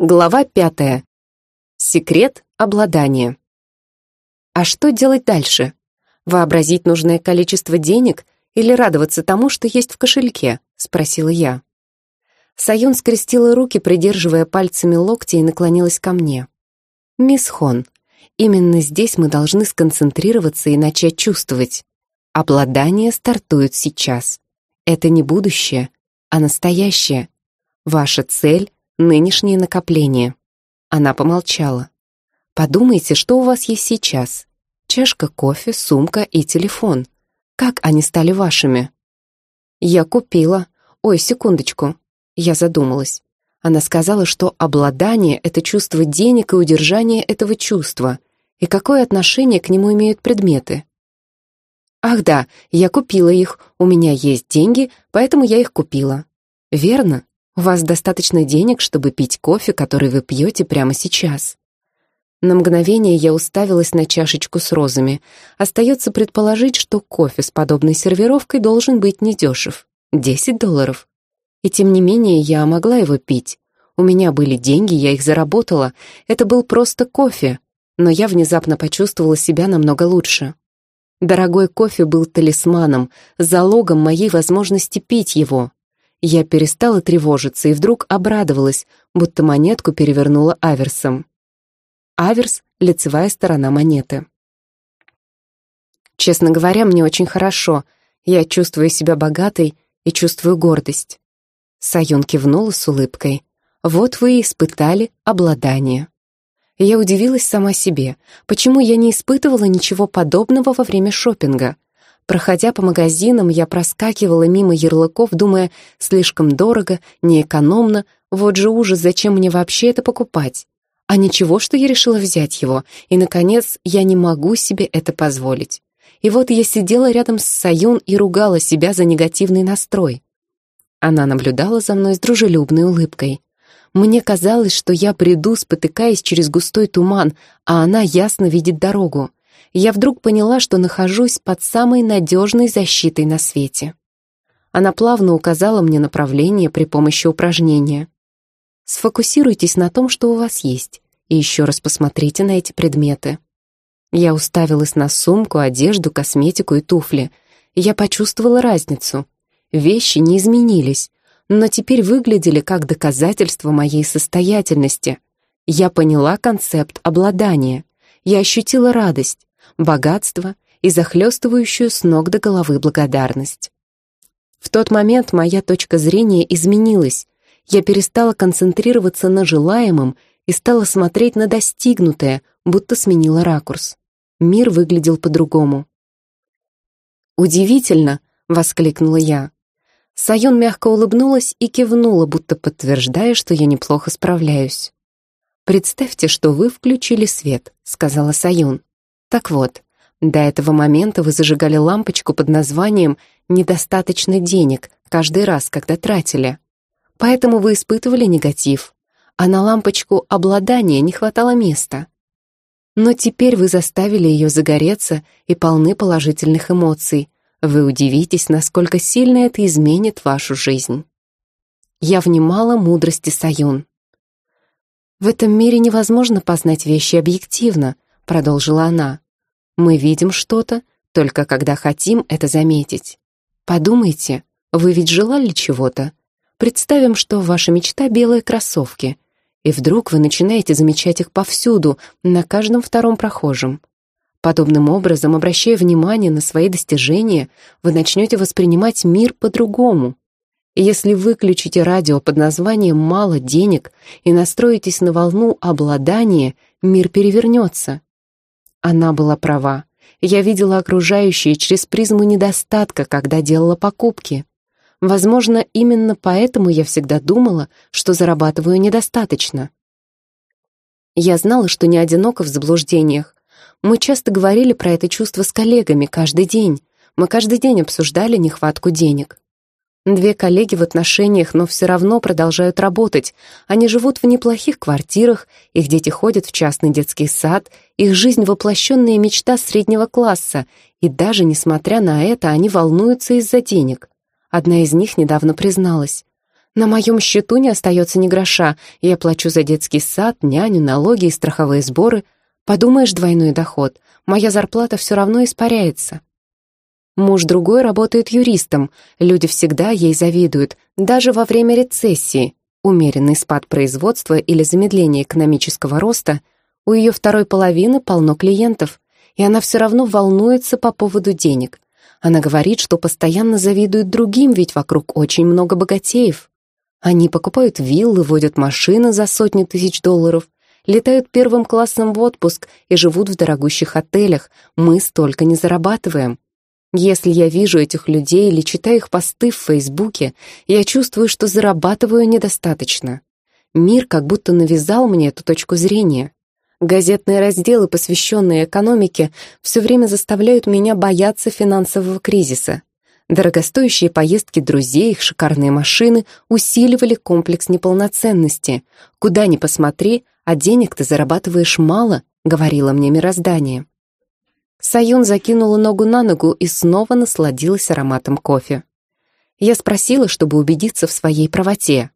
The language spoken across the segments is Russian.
Глава пятая. Секрет обладания. А что делать дальше? Вообразить нужное количество денег или радоваться тому, что есть в кошельке? Спросила я. Саюн скрестила руки, придерживая пальцами локти и наклонилась ко мне. «Мисс Хон, именно здесь мы должны сконцентрироваться и начать чувствовать. Обладание стартует сейчас. Это не будущее, а настоящее. Ваша цель — нынешнее накопление». Она помолчала. «Подумайте, что у вас есть сейчас. Чашка кофе, сумка и телефон. Как они стали вашими?» «Я купила. Ой, секундочку». Я задумалась. Она сказала, что обладание — это чувство денег и удержание этого чувства. И какое отношение к нему имеют предметы? Ах да, я купила их, у меня есть деньги, поэтому я их купила. Верно? У вас достаточно денег, чтобы пить кофе, который вы пьете прямо сейчас. На мгновение я уставилась на чашечку с розами. Остается предположить, что кофе с подобной сервировкой должен быть недешев. Десять долларов. И тем не менее я могла его пить. У меня были деньги, я их заработала. Это был просто кофе. Но я внезапно почувствовала себя намного лучше. Дорогой кофе был талисманом, залогом моей возможности пить его. Я перестала тревожиться и вдруг обрадовалась, будто монетку перевернула аверсом. Аверс — лицевая сторона монеты. Честно говоря, мне очень хорошо. Я чувствую себя богатой и чувствую гордость. Саюн кивнула с улыбкой. Вот вы и испытали обладание. Я удивилась сама себе, почему я не испытывала ничего подобного во время шопинга. Проходя по магазинам, я проскакивала мимо ярлыков, думая, слишком дорого, неэкономно, вот же ужас, зачем мне вообще это покупать? А ничего, что я решила взять его, и, наконец, я не могу себе это позволить. И вот я сидела рядом с Саюн и ругала себя за негативный настрой. Она наблюдала за мной с дружелюбной улыбкой. Мне казалось, что я приду, спотыкаясь через густой туман, а она ясно видит дорогу. Я вдруг поняла, что нахожусь под самой надежной защитой на свете. Она плавно указала мне направление при помощи упражнения. Сфокусируйтесь на том, что у вас есть, и еще раз посмотрите на эти предметы. Я уставилась на сумку, одежду, косметику и туфли. Я почувствовала разницу. Вещи не изменились, но теперь выглядели как доказательство моей состоятельности. Я поняла концепт обладания. Я ощутила радость, богатство и захлестывающую с ног до головы благодарность. В тот момент моя точка зрения изменилась. Я перестала концентрироваться на желаемом и стала смотреть на достигнутое, будто сменила ракурс. Мир выглядел по-другому. «Удивительно!» — воскликнула я. Саюн мягко улыбнулась и кивнула, будто подтверждая, что я неплохо справляюсь. «Представьте, что вы включили свет», — сказала Саюн. «Так вот, до этого момента вы зажигали лампочку под названием «недостаточно денег» каждый раз, когда тратили. Поэтому вы испытывали негатив, а на лампочку обладания не хватало места. Но теперь вы заставили ее загореться и полны положительных эмоций, вы удивитесь, насколько сильно это изменит вашу жизнь. Я внимала мудрости Саюн. «В этом мире невозможно познать вещи объективно», — продолжила она. «Мы видим что-то, только когда хотим это заметить. Подумайте, вы ведь желали чего-то? Представим, что ваша мечта — белые кроссовки, и вдруг вы начинаете замечать их повсюду, на каждом втором прохожем. Подобным образом, обращая внимание на свои достижения, вы начнете воспринимать мир по-другому. Если выключите радио под названием «мало денег» и настроитесь на волну обладания, мир перевернется. Она была права. Я видела окружающее через призму недостатка, когда делала покупки. Возможно, именно поэтому я всегда думала, что зарабатываю недостаточно. Я знала, что не одинока в заблуждениях, мы часто говорили про это чувство с коллегами каждый день. Мы каждый день обсуждали нехватку денег. Две коллеги в отношениях, но все равно продолжают работать. Они живут в неплохих квартирах, их дети ходят в частный детский сад, их жизнь — воплощенная мечта среднего класса, и даже несмотря на это, они волнуются из-за денег. Одна из них недавно призналась. На моем счету не остается ни гроша. Я плачу за детский сад, няню, налоги и страховые сборы. Подумаешь, двойной доход. Моя зарплата все равно испаряется. Муж другой работает юристом. Люди всегда ей завидуют, даже во время рецессии. Умеренный спад производства или замедление экономического роста, у ее второй половины полно клиентов, и она все равно волнуется по поводу денег. Она говорит, что постоянно завидует другим, ведь вокруг очень много богатеев. Они покупают виллы, водят машины за сотни тысяч долларов, летают первым классом в отпуск и живут в дорогущих отелях. Мы столько не зарабатываем. Если я вижу этих людей или читаю их посты в Фейсбуке, я чувствую, что зарабатываю недостаточно. Мир как будто навязал мне эту точку зрения. Газетные разделы, посвященные экономике, все время заставляют меня бояться финансового кризиса. Дорогостоящие поездки друзей, их шикарные машины усиливали комплекс неполноценности. Куда ни посмотри, а денег ты зарабатываешь мало, говорило мне мироздание. Саюн закинула ногу на ногу и снова насладилась ароматом кофе. Я спросила, чтобы убедиться в своей правоте.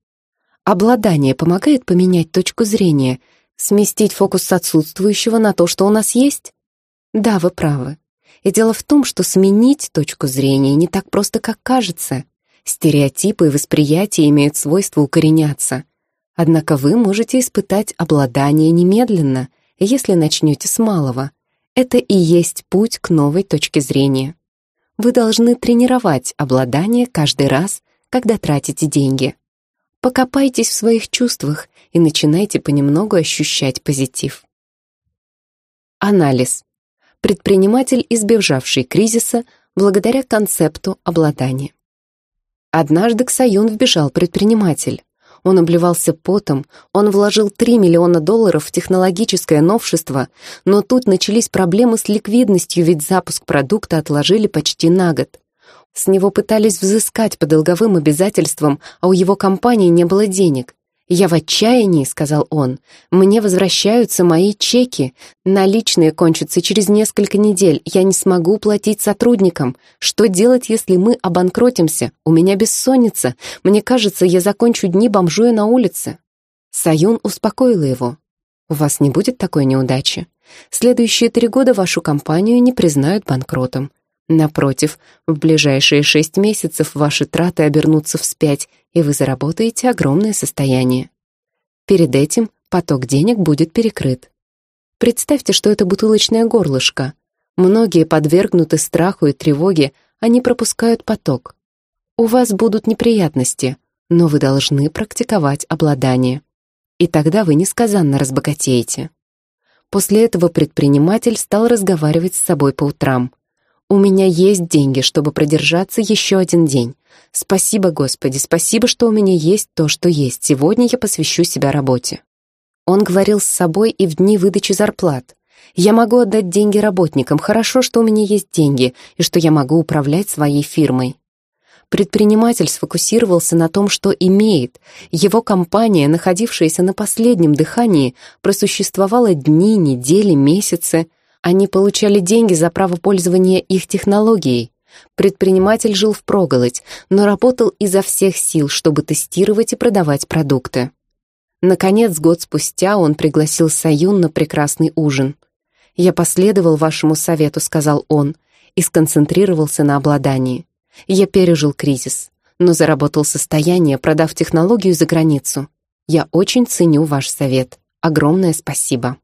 Обладание помогает поменять точку зрения, сместить фокус с отсутствующего на то, что у нас есть? Да, вы правы. И дело в том, что сменить точку зрения не так просто, как кажется. Стереотипы и восприятия имеют свойство укореняться. Однако вы можете испытать обладание немедленно, если начнете с малого. Это и есть путь к новой точке зрения. Вы должны тренировать обладание каждый раз, когда тратите деньги. Покопайтесь в своих чувствах и начинайте понемногу ощущать позитив. Анализ предприниматель, избежавший кризиса благодаря концепту обладания. Однажды к Саюн вбежал предприниматель. Он обливался потом, он вложил 3 миллиона долларов в технологическое новшество, но тут начались проблемы с ликвидностью, ведь запуск продукта отложили почти на год. С него пытались взыскать по долговым обязательствам, а у его компании не было денег. «Я в отчаянии», — сказал он. «Мне возвращаются мои чеки. Наличные кончатся через несколько недель. Я не смогу платить сотрудникам. Что делать, если мы обанкротимся? У меня бессонница. Мне кажется, я закончу дни бомжуя на улице». Саюн успокоила его. «У вас не будет такой неудачи. Следующие три года вашу компанию не признают банкротом. Напротив, в ближайшие шесть месяцев ваши траты обернутся вспять, и вы заработаете огромное состояние. Перед этим поток денег будет перекрыт. Представьте, что это бутылочное горлышко. Многие подвергнуты страху и тревоге, они пропускают поток. У вас будут неприятности, но вы должны практиковать обладание. И тогда вы несказанно разбогатеете. После этого предприниматель стал разговаривать с собой по утрам. У меня есть деньги, чтобы продержаться еще один день. Спасибо, Господи, спасибо, что у меня есть то, что есть. Сегодня я посвящу себя работе. Он говорил с собой и в дни выдачи зарплат. Я могу отдать деньги работникам. Хорошо, что у меня есть деньги и что я могу управлять своей фирмой. Предприниматель сфокусировался на том, что имеет. Его компания, находившаяся на последнем дыхании, просуществовала дни, недели, месяцы. Они получали деньги за право пользования их технологией. Предприниматель жил впроголодь, но работал изо всех сил, чтобы тестировать и продавать продукты. Наконец, год спустя он пригласил Саюн на прекрасный ужин. «Я последовал вашему совету», — сказал он, и сконцентрировался на обладании. «Я пережил кризис, но заработал состояние, продав технологию за границу. Я очень ценю ваш совет. Огромное спасибо».